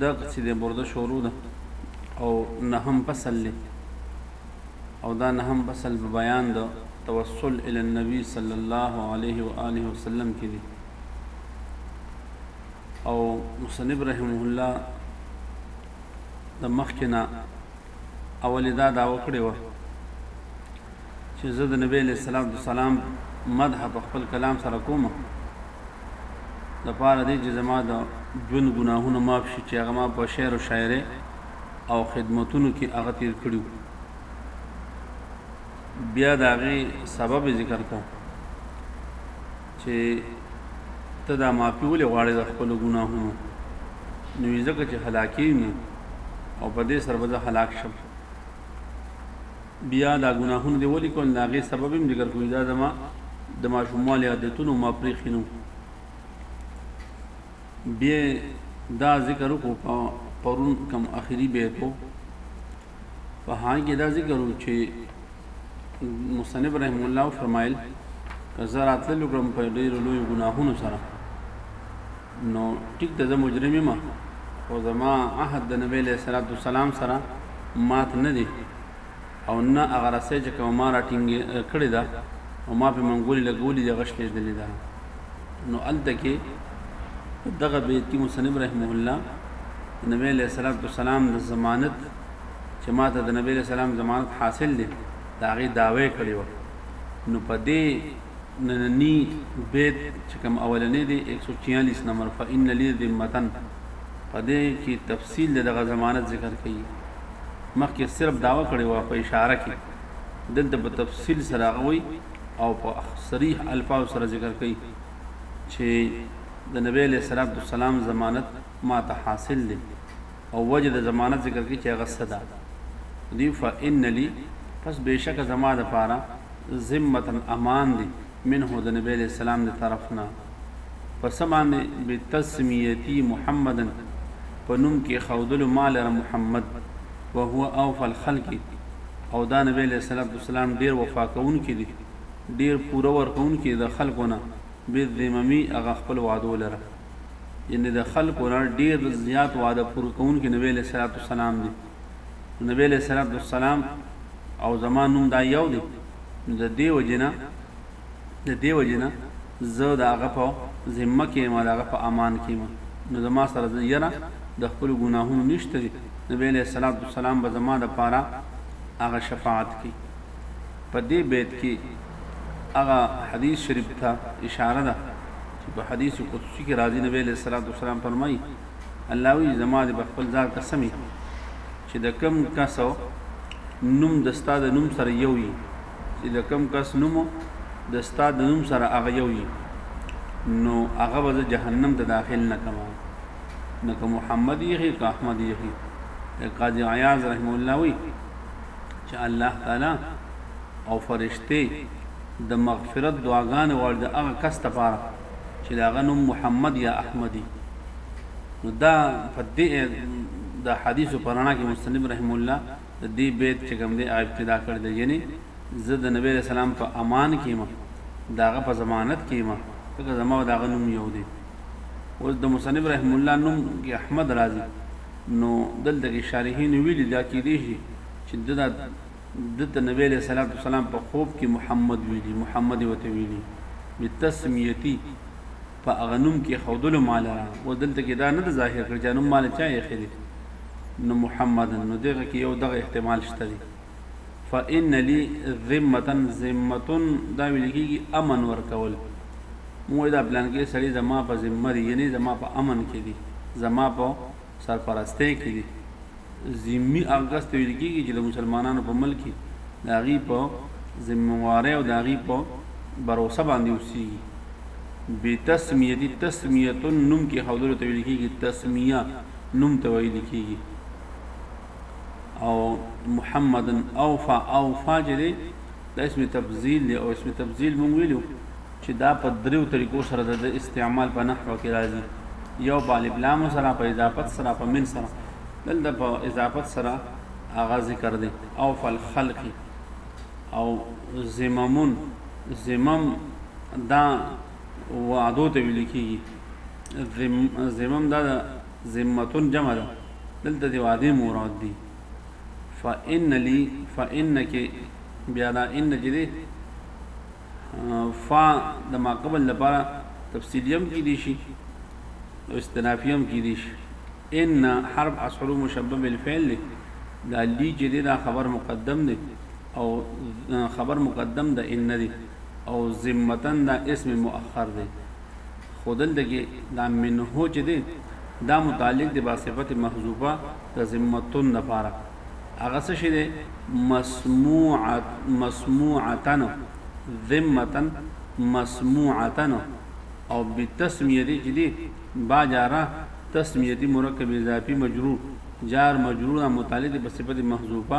دا قصیده برده شروع ده او نهم فصل دی او دا نهم فصل په بیان د توسل ال النبي صلی الله علیه و آله وسلم کې دی او مصنف رحمه الله د مخکنا اولې دا دا وکړې وه چې زه د نبی علیہ السلام د سلام مدح په خپل کلام سره کوم د پاره دی چې زما د ژوند ګناهونه معاف شي چې هغه ما په شعر او شاعرۍ او خدمتونو کې هغه تیر کړیو بیا دا غي سبب ذکر کوم چې ته دا معافي ولې غواړې د خپلو ګناهونو؟ نو وي ځکه چې هلاکېږم او په دې سره به زه هلاک شم بیا دا ګناهونه دې ولې کول د هغې سبب هم ذکر کوي دا زما د ماشوموالي عادتونو ما پرېښي نو بیا دا ذکر وکړو په پرون کوم اخري بیت و په هغه کې دا ذکر و چې مصنف رحم الله فرمایل که زه راتللو کړم په ډېرو لویو ګناهونو سره نو ټیک ده زه مجرم یم خو زما عهد د نبی علیه الصلات والسلام سره مات نه دی او نه هغه رسۍ چې کومه ما راټینګې کړې ده او ما پرې منګولې لګولې دي هغه شلېدلې ده نو الته کې دغه بیت کې مصنف رحمه الله نبی علیہ الصلوۃ والسلام د ضمانت چې ماته د نبی علیہ السلام ضمانت حاصل دی دا غي داوی کړی و نو په دې نننی بیت چې کوم اولنې دی 146 نمبر فإن لي ذمتن په دې کې تفصیل دغه ضمانت ذکر کړي مخکې صرف داوا کړی و په اشاره کې دلته په تفصیل سره غوي او په صریح الفاظ سره ذکر کوي چې د نبی له سلام تو سلام ضمانت ما ته حاصل دي او وجه د ضمانت ذکر کوي چې هغه صدا دی فإن لي پس بشک زما د پاره ذمتن امان دي منه د نبی له سلام د طرفنا په څه باندې بتسمیتی محمدا په نوم کې خودلو ما لره محمد وهو اوفى الخلق او دا نبی علیہ الصلوۃ والسلام ډیر وفا کون کې دي ډیر پوره ورکون کې د خلقونه به ذممی هغه خپل وعده لره یعنی د خلقونه ډیر زیات وعده پوره کون کې نبی علیہ الصلوۃ والسلام دي نبی علیہ الصلوۃ والسلام او زمانوم دا یو دي د دیو جنا د دیو جنا زه د هغه په ذمه کې يمه د هغه په امان کې يمه نو زما سره ځه يره د خپلو ګناهونو نشته دي نبي عليه الصلاة والسلام به زما د پاره هغه شفاعت کړي په دې بيت کې هغه حديث شريف ته اشاره ده چې په حديث قدسي کې راځي نبي عليه الصلاة والسلام فرمایي الله وی زما د خپل ځان قسمي چې د کم کسو نوم د ستاد نوم سره یو وي چی د کوم کس نوم او د ستا د نوم سره هغه یو وی نو هغه به زه جهنم ته داخل نه کما نو که محمد یې که احمد یې قاضی عیاض رحم الله وی چې الله تعالی او فرشته د مغفرت دعاګانې غواړي د هغه کس لپاره چې د هغه نوم محمد یا احمد وي نو دا په دې د حدیثو په رڼا کې مصنف رحم الله د دې بیت چې کوم دی هغه ابتدا کړې ده یعنی زه د نبی علیه السلام په امان کې یم د هغه په ضمانت کې یم ځکه زما او د هغه نوم یو دی اوس د مصنف رحم الله نوم کې احمد راځي نو دلته کې شارحین ویلي دا کې دی شي چې د دته نبی علیہ الصلوۃ والسلام په خوب کې محمد ویلي محمد وته ویلي بتسمیتی په هغه نوم کې خودلو مالره او دلته کې دا نه د ظاهر کړ چې نوم مال چا یې خېدي نو محمدن نو دغه کې یو دغه احتمال شته دی فإن لي ذمتن ذمتن دا ویل کېږي امن ورکول مو دا پلان کې سړی زما په ذمه دی یعنی زما په امن کې دی زما په سرپرسته کې دی ذمي هغه ته ویل کیږي چې د مسلمانانو په ملک کې د هغوی په ذمهوارۍ او د هغوی په باروسه باندې اوسېږي بې تسمیتي تسمیه نوم کې ښودلو ته ویل کېږي تسمیه نوم ته ویل کېږي او محمد اوفا اوفا چې دی دا اسم تفضیل دی او اسم تفضیل مونږ ویلو چې دا په دریو طریقو سره د استعمال په نحو کې راځي یو په الف لام سره په اضافت سره په من سره دلته په اضافت سره هغه ذکر دی او فل خلق او زممون زمم دا وعدو ته ویل کیږي زمم دا ذمتون جمع ده دلته دی وعده مراد دي فإن لي فإنك بیا دا ان جدي فا د ما قبل لپاره تفصیلی هم کیدی شي او استنافی هم کیدی شي ان حرف اصل مشبه بالفعل دی دا لی چې دی دا خبر مقدم دی او خبر مقدم د ان دی او ذمتن دا اسم مؤخر دی خو دلته کې دا منه چې دی دا متعلق دی با صفت محذوفه د ذمتون د پاره هغه څه شي دی مسموعه مسموعتن ذمتن مسموعتن او بتسمیه دی چې دی با جاره تسمیه مرکب اضافي مجرور جار مجرور متعلق دی په صفت محذوفه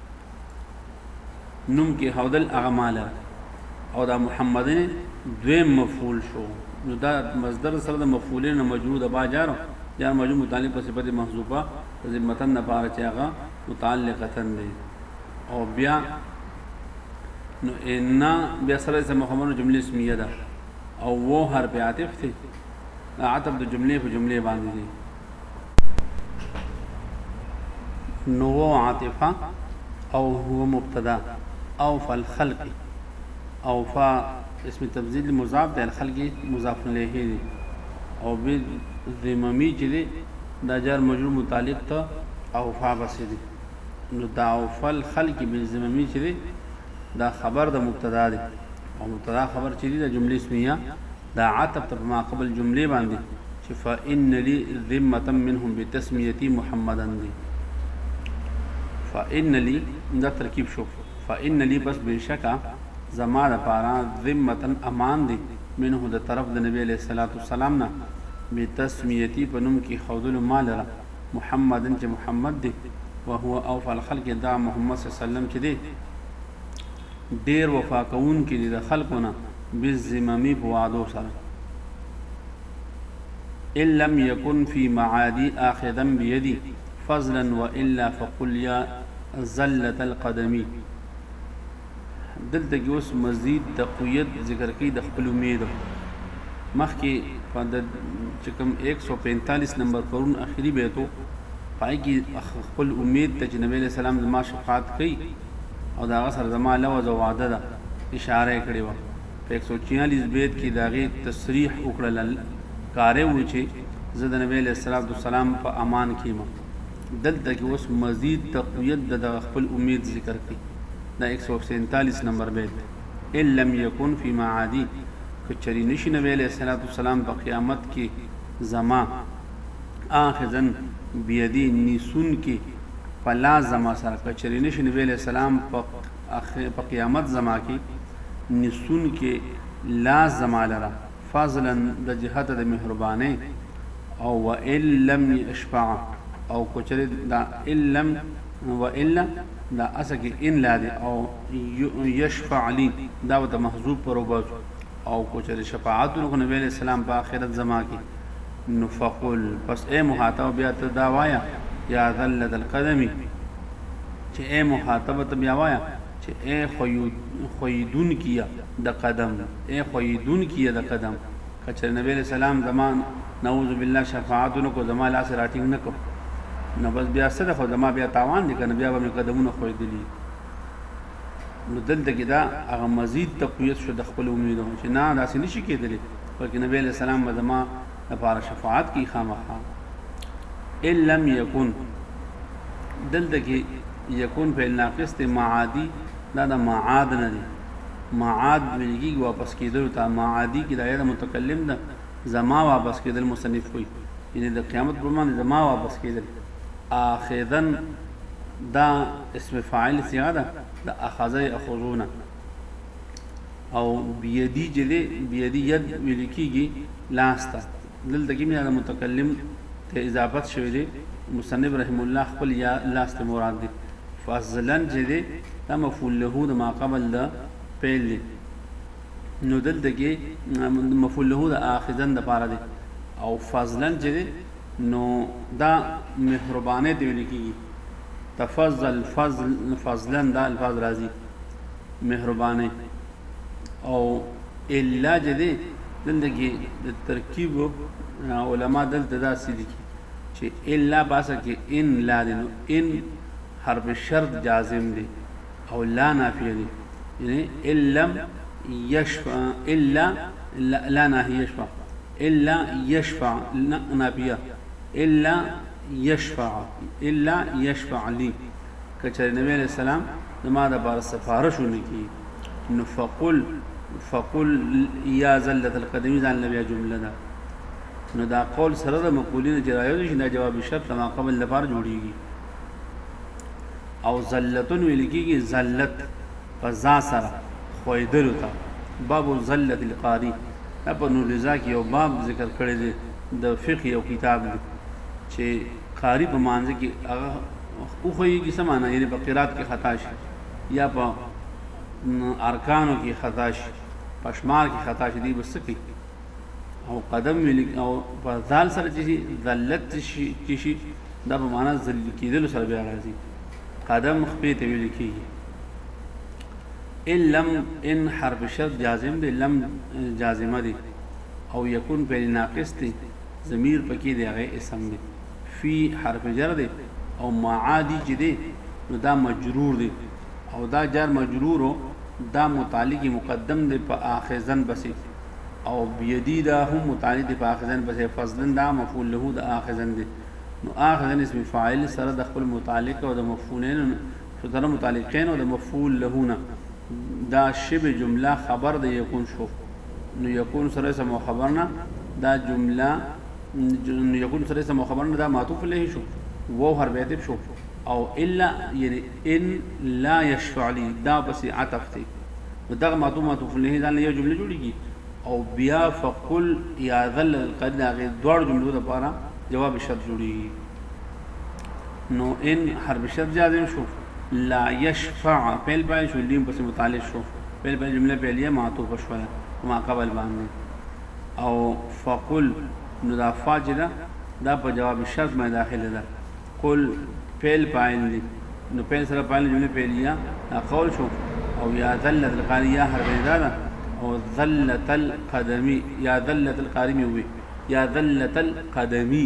نوم کې حودل اعمال او دا محمد دویم مفعول شو نو دا مصدر سره د مفعولین مجرور د باجار جار مجرور متعلق په صفت محذوفه ذمتن نه پاره چې هغه متعلقتن دی او بیا نو ان بیا سره د محمد جمله اسمیه ده او و حرف عاطف ته عاطف د جمله په جمله باندې دی نوو عاطفه او هو مبتدا او فالخلق او فا اسم تبذیل مضاف دی الخلق مضاف الیه دی او به ذممی چې دی دا جار مجرور متعلق ته او فا بس دی نو دا او فل خلق به ذممی چې دی دا خبر د مبتدا دی او مبتدا خبر چې دی د جملې اسمیه دا عطف ده په ما قبل جملې باندې چې فإن لي ذمة منهم بتسميتي محمدا دي فإن لي دا ترکیب شو فإن لي بس بشکا زما د پاره ذمتن امان دی منه د طرف د نبی علیہ الصلوۃ والسلام نه به تسمیتی په نوم کې خودل مال را محمدن چې محمد دی او هو او فل خلق دا محمد صلی الله علیه وسلم چې دی ډیر وفا کوونکي دي د خلکو نه بالذممی په وعدو سره ان لم يكن في معادي آخذا بيدي فضلا والا فقل يا زلة القدمي دلته کې اوس مزید تقویت ذکر کوي د خپل امیدو مخکې په د چې کوم 145 نمبر پرون اخیری بیتو پای کې خپل امید ته چې نبی له سلام زما شفاعت کوي او د هغه سره زما لوظ او وعده ده اشاره یې کړې وه په ایک سو چیالیس بیت کې د هغې تصریح وکړل کاره و چې زه د نبی علیه الصلات والسلام په امان کې یم دلته کې اوس مزید تقویت د دغه خپل امید ذکر کړي دا 147 نمبر بیت ان لم یکن فی معادی کچری نشی نبی علیہ الصلوۃ والسلام په قیامت کې زما آخذا بیدی نیسونکی په لاس زما سره که چری نشی نبی علیہ السلام په قیامت زما کی نیسونکی لاس زما لره فضلا د جهت د مهربانه او و ان لم یشفع او کچری دا ان لم و الا دا اسکی ان لا دی او یشفع لی دا وته محذوب پر وباسو او که چېرې شفاعت ونه کړو نبي عليه السلام په آخرت زما کې نو فقل پس اے مخاطب بیا ته دا وایا یا ذلت القدم چې اے مخاطب ته بیا وایا چې اے خویدون کیه د قدم اے خویدون کیه د قدم کچر نبی علیہ السلام زمان نعوذ بالله شفاعت نکو زما لاس راتینګ نکو نو بس بیا سره خو زما بیا تاوان دي کنه بیا به قدمونه خویدلی نو دلته کې دا هغه مزید تقویت شو د خپل امیدو چې نه داسې نشي کېدلی بلکې نبی علیه السلام به زما لپاره شفاعت کوي خامخا ان لم یکن دلته کې یکون فعل ناقص ته معادی دا د معاد نه دی معاد ویلګي واپس کېدل ته معادی کې دایره متکلم ده زما واپس کېدل مصنف کوي یعنی د قیامت پر باندې زما واپس کېدل آخذن دا اسم فاعل صيغه ده د اخذ ياخذون او بيدي چې دی بيدي يد ویل کیږي لاس ته دلته کې مینه متکلم ته اضافت شوی دی مصنف رحم الله خپل یا لاس ته مراد دی فضلا چې دی دا مفعول له د ما قبل د پیل دی نو دلته کې مفعول له د اخذن د پاره دی او فضلا چې دی نو دا مهربانه ته ویل کیږي تفضل فضل فضلا دا الفاظ راځي مهربانه او الا جدي دلته کې د ترکیب علما دلته دا سړي چې الا باسه کې ان لا دینو ان حرف شرط جازم دی او لا نافی دی یعنی الا یشفا الا لا ناهی یشفا الا يشفع لنا نابيه الا يشفع الا يشفع لي که چېرې نبی عليه السلام زما د پاره سفارش ونه کی نو فقل فقل يا زلت القدمي ځان لبیا جمله ده نو دا قول سره د مقولین چې راځي چې دا جواب شرط ما قبل لپاره جوړیږي او زلتون ویل کیږي زلت په ذا سره خویدلو ته باب زلة القاری دا په نور رضا کې یو باب ذکر کړی دی د فقه یو کتاب دی چې قاری په مانځ کې هغه او خوې کې سمانه یعنی په قرات کې خطا شي یا په ارکانو کې خطا شي پښمار کې خطا شي دی بس کې او قدم ویل او په ځال سره چې ذلت شي چې شي دا په معنا ذل کېدل سره بیا راځي قدم خپې ته ویل کېږي ان لم ان حرف شرط جازم دی لم جازمه دی او یکون فعل ناقص دی ضمیر پکې دی هغه اسم دی فی حرف جر دی او معادی چې دی نو دا مجرور دی او دا جر مجرور دا متعلق مقدم دی په اخذن بسې او بيدی دا هم متعلق دی په اخذن بسې فضلن دا مفعول له د اخذن دی نو اخذن اسم فاعل سره د خپل متعلق او د مفعولین شو تر متعلقین او د مفعول له نه دا شبه جمله خبر د یکون شو نو یکون سره سم خبر نه دا جمله نو یکون سره سم خبر نه دا معطوف له شو وو هر بیتب شو او الا یعنی ان لا یشفع لی دا پسې عطف دی نو دغه معطوف معطوف له ځان یو جمله جوړیږي او بیا فقل یا ذل القرین هغه دوړ جملو لپاره جواب شرط جوړیږي نو ان حرف شرط جازم شو لا يشفع فعل پای شو لیم پس متعلق شو فعل پای جمله فعلیه معطوف شو ما قبل باندې او فقل نو دا فاجده دا په جواب شرط باندې داخله ده قل فعل پای دی نو فعل سره پای جمله فعلیه دا قول شو او یا ذلت القاری یا حرف ادا ده او ذلت القدمی یا ذلت القاری وی یا ذلت القدمی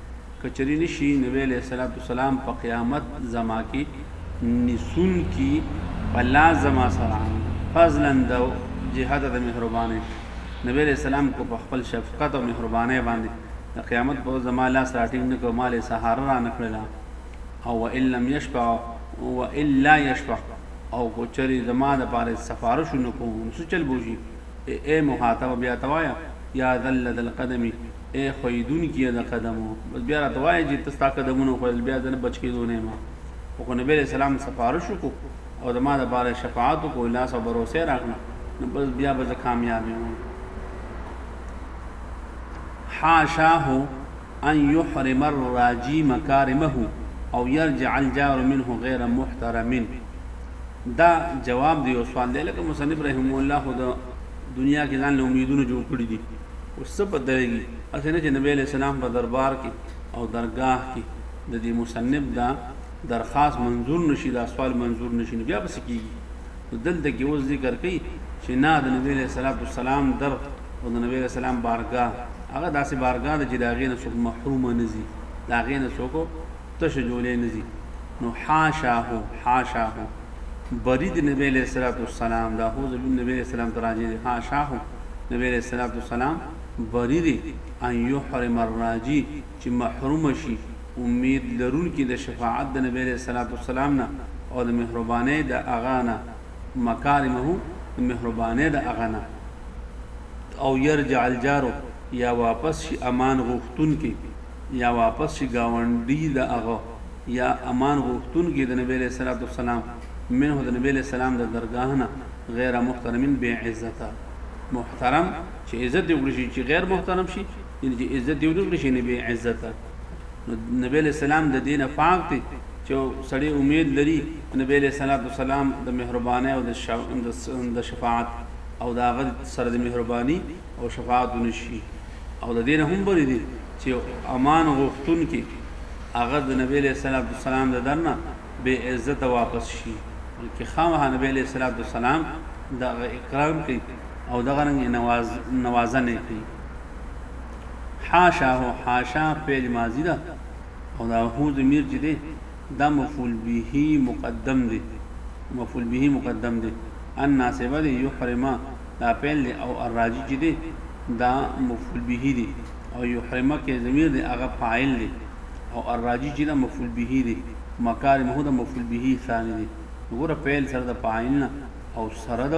که چری نه شی نبی علیه الصلاة والسلام په قیامت زما کی نسون کی په لا زما سره فضلا د جهاد د مهربانه نبی علیہ السلام کو په خپل شفقت او مهربانه باندې د قیامت په زما لاس راټینګ نه کو مال سهار را نکړلا او ان لم یشفع او الا یشفع او کو چری زما د پاره سفارش نکو نو چل بوجي ای ای مخاطب بیا ته وایه یا ذل ذل قدم ای ښویدونکیه د قدمو بس بیا راته وایه چې ته ستا قدمونه وښویدل بیا زه نه بچ کېدو نه یم خو خو نبی علیه السلام سفارش وکړو او زما دپاره یې شفاعت وکړو لاس او بروسه راکړه نو بس بیا به زه کامیاب یم حاشاه ان يحرم الراجي مکارمه او يرجع الجار منه غير محترم دا جواب دی او سوال دی لکه مصنف رحمه الله خو د دنیا کې ځان له امیدونه جوړ کړی دي او څه په درېږي اسنه چې نبی له سلام په دربار کې او درگاه کې د دې مصنف دا درخواست منظور نشي دا سوال منظور نشي بیا بس کیږي نو دلته کې اوس ذکر کوي چې نه د نبی علیه صلات والسلام در او د نبی علیه السلام بارګاه هغه داسې بارګاه ده چې د هغې نه څوک محرومه نه ځي د هغې نه څوک تشه جولی نه ځي نو حاشاه حاشاه برید نبی علیہ الصلوۃ والسلام دا هو زبون نبی علیہ السلام تراجی دی ها شاه نبی علیہ الصلوۃ والسلام برید ان یحرم الراجی چې محروم شي امید لرونکي د شفاعت د نبي عليه الصلوة والسلام نه او د مهربانۍ د هغه نه مکارمه د مهربانۍ د هغه نه او يرجع الجار يا واپس شي امان غوښتونکي يا واپس شي ګاونډي د هغه يا امان غوښتونکي د نبي عليه الصلوة والسلام منه د نبي عليه السلام د درګاه نه غیر محترمین بی عزته محترم چې عزت یې وکړي شي چې غیر محترم شي یعنی چې عزت دی ونکړي شي نبی عزت نو نبی علیہ السلام د دینه پاک دی چې سړی امید لري نبی علیہ الصلوۃ والسلام د مهربانه او د شفاعت او د هغه سره د مهرباني او شفاعت ونشي او د دینه هم بری دي چې امان غوښتون کې هغه د نبی علیہ الصلوۃ والسلام د درنه به عزت واپس شي بلکې خامہ نبی علیہ الصلوۃ والسلام د اکرام کوي او دغه رنګ نواز نوازنه کوي حاشاه حاشا فعل ماضی ده او دا هو ضمیر چې دی دا مفعول به مقدم دی مفعول به مقدم دی ان ناسبه دی یحرم دا فعل دی او الراجی چې دی دا مفعول به دی او یحرم کې ضمیر دی هغه فاعل دی او الراجی چې دا مفعول به دی مکارمه دا مفعول به ثانی دی وګوره فعل سره د فاعل نه او سره د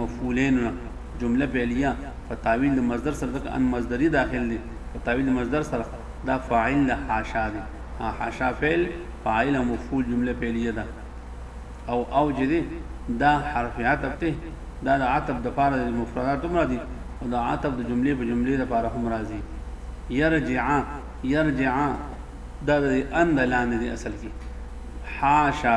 مفعولین نه جمله فعلیه په تعویل د مصدر سره ځکه ان مصدری داخل دی په تعویل مصدر سره دا فاعل له حاشا دی حاشا فعل فاعل او مفعول جمله فعلیه ده او او چې دی دا حرف عطف ته دا د عطف د پاره د مفردات هم راځي او د عطف د جملې په جملې د پاره هم راځي يرجع يرجع دا د ان د لاندې اصل کې حاشا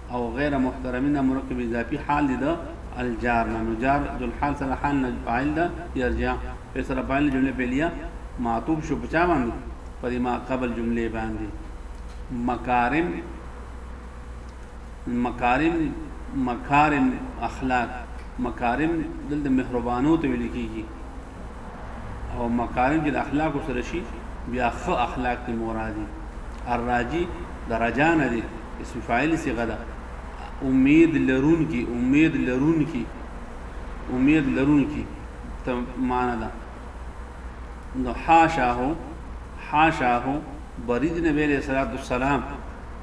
او غیر محترمی نه مرکب اضافی حال دی د الجار نه نو جار دالحال سره حال نه فاعل ده یرجع په سره فاعل نه جمله فعلیه معطوف شو په چا باندې په دې ما قبل جمله باندې مکارم مکارم مکارم اخلاق مکارم دلته مهربانو ته ویل کیږي او مکارم چې د اخلاق سره شي بیا خو اخلاق ته مرادي الراجي درجانه دي اسم فاعل صيغه ده امید لرون کی امید لرون کی امید لرون کی ته معنا ده نو حاشاه حاشاه برید نبی علیہ الصلوۃ والسلام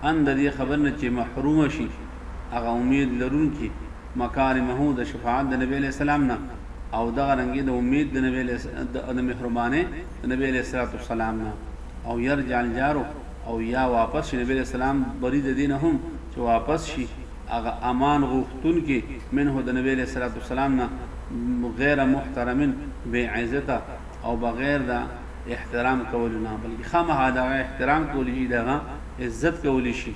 ان د دې خبر نه چې محروم شي هغه امید لرون کی مکارمه د شفاعت د نبی علیہ السلام نه او دغه رنګي د امید د نبی د مهربانه د نبی علیہ الصلوۃ والسلام نه او يرجع الجارو او یا واپس شي نبی علیہ السلام بری د دین هم چې واپس شي هغه امان غوښتون کې منه د نبی علیہ الصلوۃ والسلام نه غیر محترمن بی عزت او بغیر د احترام کول نه بلکې خامخا دا احترام کول شي دا عزت کول شي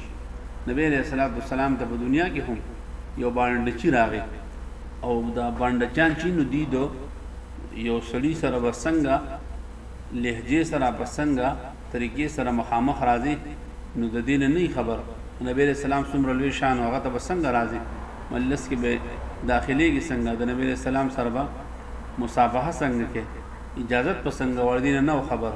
نبی علیہ الصلوۃ والسلام ته په دنیا کې هم یو باندې چی راغی او دا بانډچان چی نو دی ده یو سړی سره به څنګه لهجې سره په څنګه طریقې سره مخامخ راځي نو د دین نه خبر نبی رسول الله څومره لوی شان او هغه ته به څنګه راځي مجلس کې به داخليږي څنګه د نبی رسول الله سره به مصافحه څنګه کې اجازه په څنګه ور دین نه خبر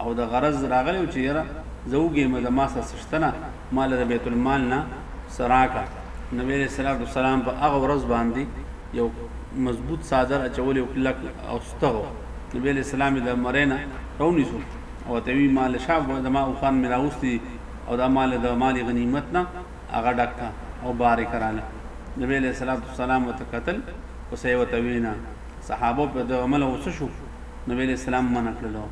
او د غرض راغلی چې یره زوګې مزه ما سره سشتنه ما له د بیت المال نه څه راکړه. نبي علیه الصلوة والسلام په هغه ورځ باندې یو مضبوط څادر اچولی و، کلک او ستغ و. نبي علیه السلام یې د مرۍ نه راونیسو او ورته وي، ما له شا زما اوښان مې راوستي دي او دا ما له د مال غنیمت نه هغه ډک کړه او بار یې کرانه. نبي علیه الصلوة والسلام ورته کتل خو څه یې ورته ویې نه. صحابه په دغه امله غوسه شو، نبي علیه السلام منع کړلو.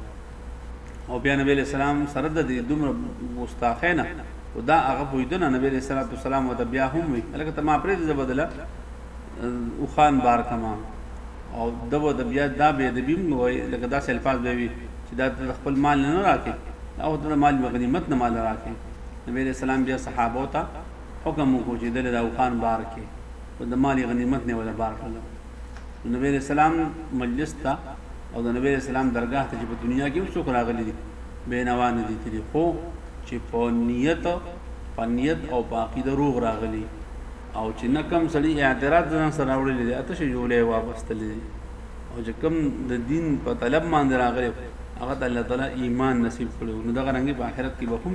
او بیا نبی علیہ السلام سره د دې دومره ګستاخی نه او دا هغه پوهېده نه نبی علیہ الصلوۃ والسلام ورته بیا هم وي هلکه ته ما پرېږده زه به دله اوښان بار کما او ده به د بیا دا بې ادبي هم وایي لکه داسې الفاظ به یې وي چې دا ته د خپل مال نه نه راکړې دا خو ته د مال غنیمت نه مال راکړې نبی علیہ السلام بیا صحابو ته حکم وکړو چې دله دا اوښان بار کړي او د مال غنیمت نه ولا بار کړل د نبی علیہ السلام مجلس ته او د نبی علیہ السلام درگاه ته چې په دنیا کې هم څوک راغلي دي بینوا نه دي تلي خو چې په نیت په نیت او په عقیده روغ راغلي او چې نه کم سړي اعتراض ځان سره راوړلې دي اته شي جوړې واپس تللې دي او چې کم د دین په طلب باندې راغلي هغه ته الله تعالی ایمان نصیب کړو نو دغه رنګي په آخرت کې به هم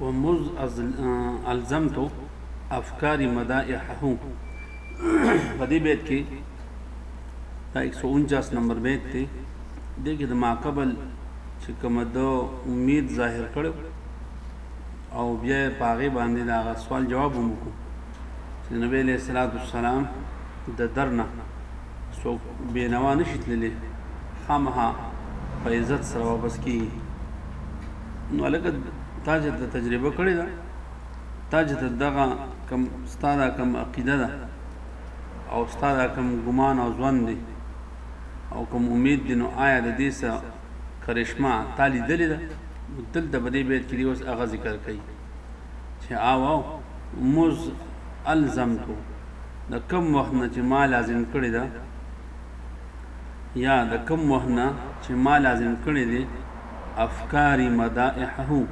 ومز الزمت افکاری مدائحه په دې بیت کې دا 149 نمبر بیت دی دې کې د ماقبل چې کوم د امید ظاهر کړو او بیا په هغه باندې دا سوال جواب وکړو چې نبی له صلوات والسلام د درنه څوک بینوا نشي تللی خامها په عزت سره واپس کیږي نو الکه تا چې د تجربه کړې ده تا چې دغه کم ستاره کم عقیده ده او ستاره کم ګمان او ځوان دی او کوم امید دی نو آیا د دې سره کرشمه تالی دلی ده دلته په دې بیت کې دی اوس هغه ذکر کوي چې او مز الزم تو د کم وخت نه چې ما لازم کړی ده یا د کم وخت نه چې ما لازم کړی دی افکاری مدائحه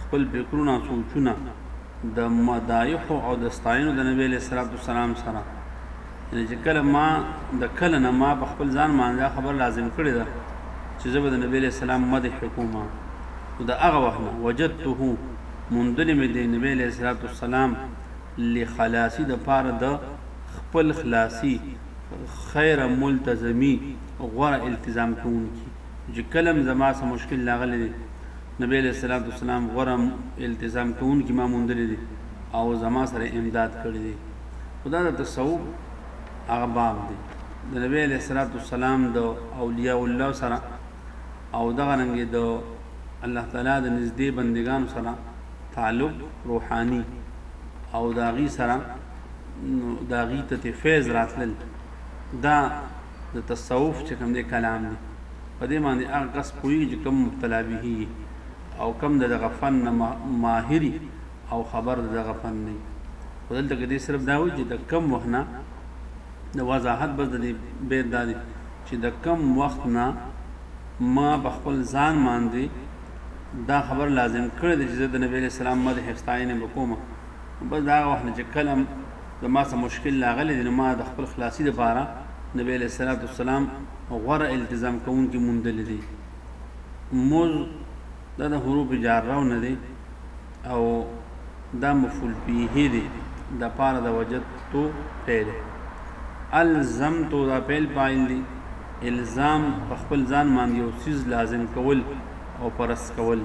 خپل فکرونه سوچونه د مدائح او د ستاینو د نبی علیہ الصلوۃ والسلام سره یعنې چې کله ما د کله نه ما په خپل ځان باندې دا خبر لازم کړې ده چې زه به د نبی علیه السلام مدح کوم نو د هغه وخت نه وجدته موندلې مې د نبی علیه السلام لخلاصي د پاره د خپل خلاصي خیر ملتزمی غوره التزام کوونکی چې کلم زما سره مشکل لاغلی دی نبی علیه السلام غوره التزام کوونکی ما موندلې دي او زما سره امداد کړی دی خدا د تصوف هغه باب دی د نبی علیہ الصلوۃ والسلام د اولیاء الله سره او دغه رنګ د الله تعالی د نږدې بندگان سره تعلق روحانی او داغي سره داغي ته فیض راتلل دا د تصوف چې کوم دی کلام دی په دې باندې هغه کس پوهیږي چې کوم مبتلا به او کوم د غفن ماهری او خبر د دغه فن نه خو دلته کې دې صرف دا وایي چې د کم وخت نه د وضاحت بس د دې بیت دا دی چې د کم وخت نه ما په خپل ځان باندې دا خبر لازم کړی دی چې زه د نبی علیه السلام مدح ستاینه به کوم بس دا هغه وخت نه چې کله زما څه مشکل راغلی دی نو ما د خپل خلاصي لپاره نبی علیه السلام غوره التزام کوونکي موندلی دی موږ دا د حروف جارو نه دی او دا مفول پیه دی د پاره د وجد تو فعل الزم تو دا فعل فاعل دی الزام په خپل ځان باندې یو سیز لازم کول او پرس کول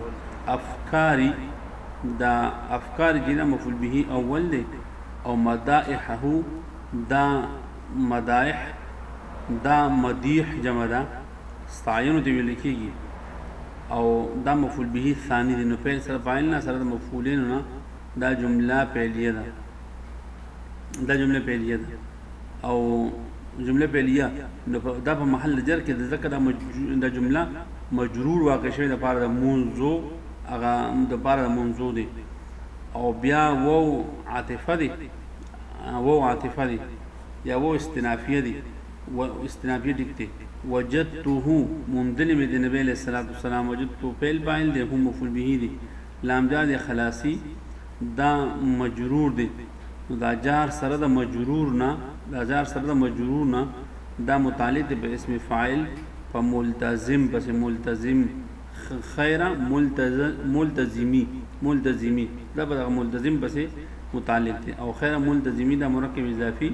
افکاری دا افکار جنه مفول به اول دی او مدائحه دا مدائح دا مدیح جمع ده ستاینو ته ویل کیږي او دا مفعول به ثانی دی نو فعل سره فاعل نه سره مفعولین نه دا جمله فعلیه ده دا جمله فعلیه ده او جمله فعلیه نو دا په محل جر کې د ذکر د جمله مجرور واقع شوی د پاره د منزو هغه د پاره د منزو دی او بیا وو عاطفه دی وو عاطفه دی يا واو استنافيه دي و استنافيه ډکته وجدته موندلې مې د نبی له صلوات والسلام وجدته فعل فاعل دي هم مفعول به دي لام جا دي خلاصي دا مجرور دي نو دا جار سره د مجرور نه دا جار سره د مجرور نه دا متعلق دی په اسم فاعل په ملتزم پس ملتزم خيره ملتزمي ملتزمي دا په دغه ملتزم پسې متعلق دی او خيره ملتزمي دا مرکب اضافي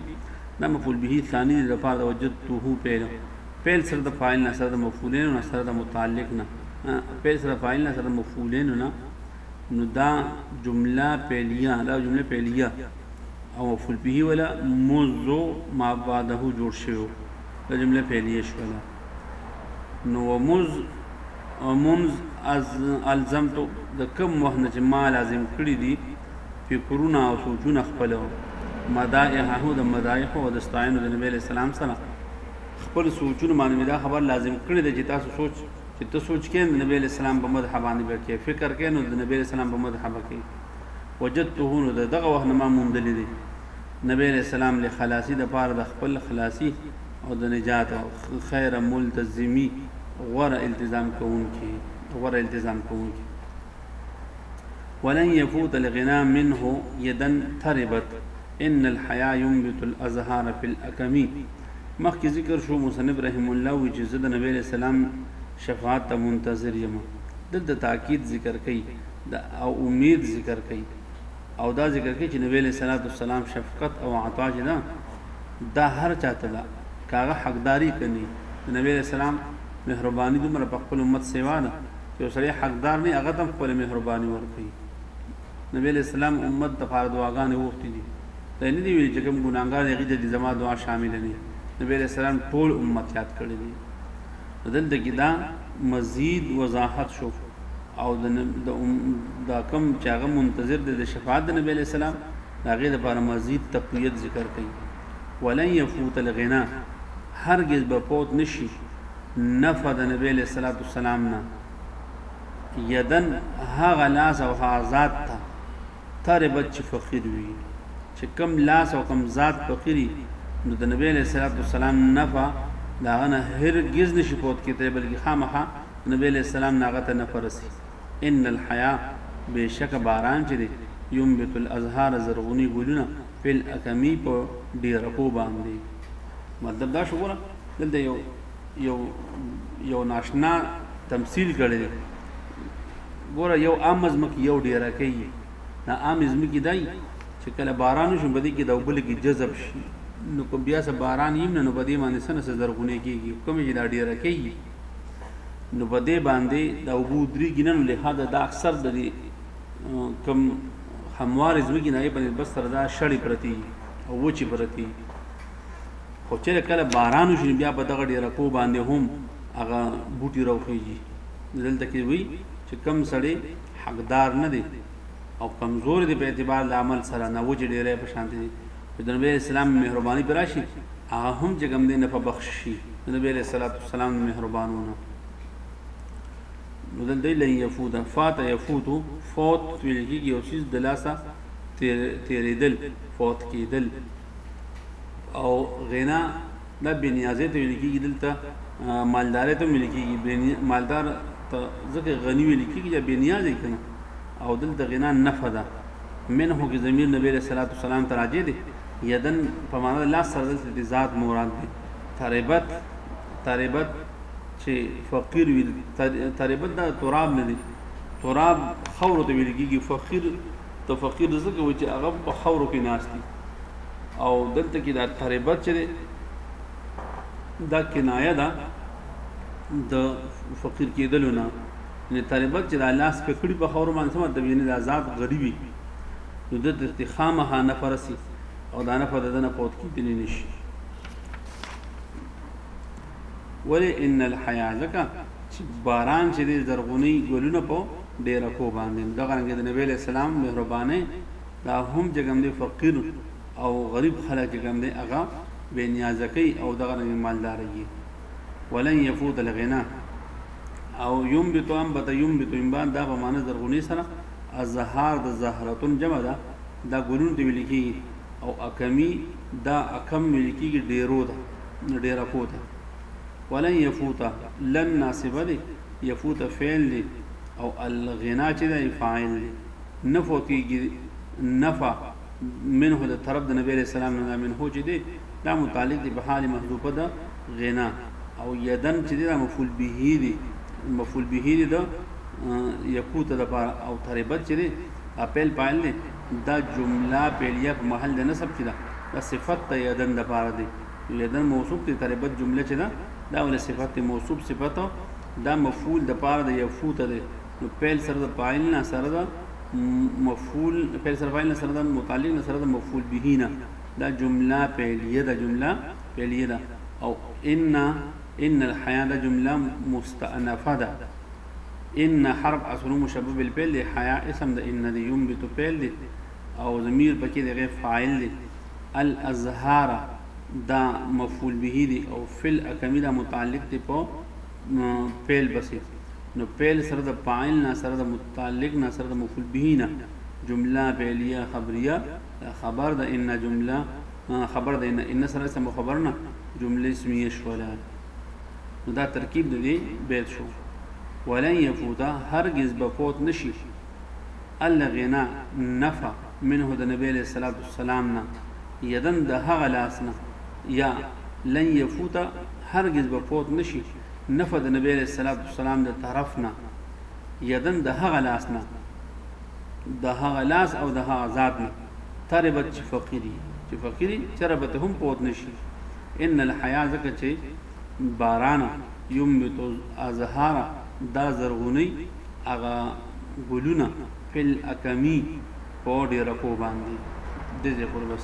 دا مفعول به ثاني دی لپاره د وجدته فعل فعل سره د فاعل نه سره د مفعولین نه سره د متعلق نه فعل سره فاعل نه سره د مفعولین نه نو دا جمله فعلیه دا جمله فعلیه او مفعول به ولا مذ ما بعده جوړ شوی دا جمله فعلیه شوه نو ومز منز از الزمتو د کم وخت نه چې ما لازم کړی دي فکرونه او سوچونه خپل مدائحه د مدائح او د ستاینو د نبی اسلام سره خپل سوچونه باندې دا خبر لازم کړی دی چې تاسو سوچ چې ته سوچ کین د نبی اسلام په مدح باندې به کې فکر کین د نبی اسلام په مدح به کې وجدته نو دغه وخت ما مونږ دلی دی نبی علیه السلام له خلاصی دپاره د خپل خلاصی او د نجات او خیر ملتزمی غوره التزام کوونکی غوره التزام کوونکی ولن يفوت الغنا منه يدا تربت ان الحياء ينبت الازهار في الاكم مخکې ذکر شو مصنف رحم الله وی چې زه د نبی علیہ السلام شفاعت ته منتظر یم دلته تاکید ذکر کړي د او امید ذکر کړي او دا ذکر کوي چې نبی علیه الصلاة والسلام شفقت او عطا چې ده دا هر چاته ده که هغه حقداري که نه د نبی علیه السلام مهرباني دومره په خپل امت سیوا ده چې یو سړی حقدار نه هغه ته هم خپله مهرباني ورکوي نبی علیه السلام امت دپاره دعاګانې غوښتې دي دا نه دي ویلي چې کوم ګناهګار هغوی ته دې زما دعا شامله نه نبی علیه السلام ټول امت یاد کړی دی په دلته کې دا مزید وضاحت شو او د د کم چې هغه منتظر دی د شفاعت د نبی علیہ السلام د هغې لپاره مزید تقویت ذکر کوي ولن یفوت الغنا هرگز به فوت نشي نفع د نبی علیہ الصلوۃ والسلام نه یدن هغه لاس او هغه ذات ته تر بد چې فقیر وي چې کم لاس او کم ذات فقیری نو د نبی علیه الصلاۃ والسلام نفع داغه نه هرگز نشي پوت کېته بلکې خامخا نبی علیه السلام ناغه ته نفع رسی ان الحیا بشک باران چې دی ينبت الازهار زرغونی ګلونه فل اکمی په ډیرکو باندې مطلب دا شو ګره دلته یو یو یو ناشنا تمثيل کړی دی ګوره یو عام ځمکه یو ډیره کوي دا عام ځمکه دی چې کله باران وشي په دې کې د اوبل کې جذب شي نو کوم بیا سه باران یم نه نو په دې باندې سنه زرغونه کیږي کوم چې دا ډیره کوي نو په دې باندې د اوبو درې ګنن له هدا د اکثر د کم هموار ځمکې نه په بس تر دا شړې پرتی او وچی پرتی خو چېرې کله باران وشي بیا په دغه ډیرکو باندې هم هغه بوټي راوخیږي دلته کې وی چې کم سړی حقدار نه دی او کمزور دی په اعتبار د عمل سره نه و چې ډیره په شان دي چې د نبی اسلام مهرباني پر راشي هغه هم چې کم دی نه په بخش شي د نبی علیه الصلاۃ والسلام مهربانونه نو دلته لن يفوت فات يفوت فوت ویل کېږي او چیز د لاسه تیرېدل فوت کېدل او غنا دا بنیازه ته ویل کیږي دلته مالداري ته ویل کیږي مالدار ته ځکه غنی ویل کیږي یا بنیازه کنه او دلته غنا نفع ده منه کې ضمیر نبی صلی الله علیه وسلم تراجه دي یدن په معنا لا سره د ذات مراد دي تربت تربت چې فقیر وي تربت دا تراب نه دي تراب خور ته ویل کیږي فقیر ته فقیر ځکه و چې هغه په خور کې ناشتي او دلته کې دا تربت چې دا کنایه ده د فقیر کېدلو نه نه تربت چې د لاس په کړي په خور باندې سمه د وینې د آزاد غریبي نو د استخامه ها نفرسي او دا نفر د نه پوت کېدلی نشي ولی ان الحیا زکه چې باران چې د زرغونی ګلونه په ډیره کو باندې دغه رنګ د نبی له سلام مهربانه دا هم چې کوم دی فقیر او غریب خلک چې کوم دی هغه بې نیازه کوي او دغه رنګ مالدار یي ولن یفوت الغنا او یم بتو ام بت یم بتو امبان دا په معنی زرغونی سره ازهار د زهرتون جمع ده دا ګلون ته ویل کیږي او اکمی دا اکم ویل کیږي ډیرو ده ډیر افوت ولن یفوت لن ناسبه دی یفوت فعل دی او الغنا چې دی فاعل دی نفو کیږي نفا منه د طرف د نبی رسول الله نه منه چې دی دا متعلق دی په حال محذوفه ده غنا او یدن چې دا مفعول به دی مفعول به دی دا یکوت د پاره او تربت چې دی اپیل پایل دی دا جمله پیلیه په محل د نسب کې ده دا صفت ته یدن د پاره دی یدن موصوف دی تربت جمله چې ده دا ول صفت موصوف صفت دا مفعول د پاره د یفوت دی نو فعل سره د فاعل نه سره د مفعول فعل سره فاعل نه سره د متعلق نه سره د مفعول به نه دا جمله فعلیه ده جمله فعلیه ده او ان ان الحياه ده جمله مستأنفه ده ان حرف اصل مشبه بالفعل دی حیا اسم د ان دی ينبت فعل دی او ضمیر پکې د غیر فاعل دی الازهار دا مفعول به دی او فل اکمل متعلق دی په نو پیل بسی نو پیل سره د فاعل نه سره د متعلق نه سره د مفعول به نه جمله فعلیه خبریه خبر د ان جمله خبر د ان ان سره سم خبر نه جمله اسمیه شولا نو دا ترکیب د دې بیت شو ولن يفوتا هرگز بفوت نشي الغنا نفع منه د نبی له صلوات والسلام نه یدن د هغه لاس نه یا لن يفوتا هرګز به فوت نه شي نفع د نبي عليه الصلاة والسلام د طرف نه يدا د هغه لاس نه د هغه لاس او د هغه ذات نه تربت چې فقيري چې فقيري تربت هم فوت نه شي ان الحياة ځکه چې باران يمت الازهار دا زرغوني هغه ګلونه فل اکمی په ډیره کو باندې د دې پر بس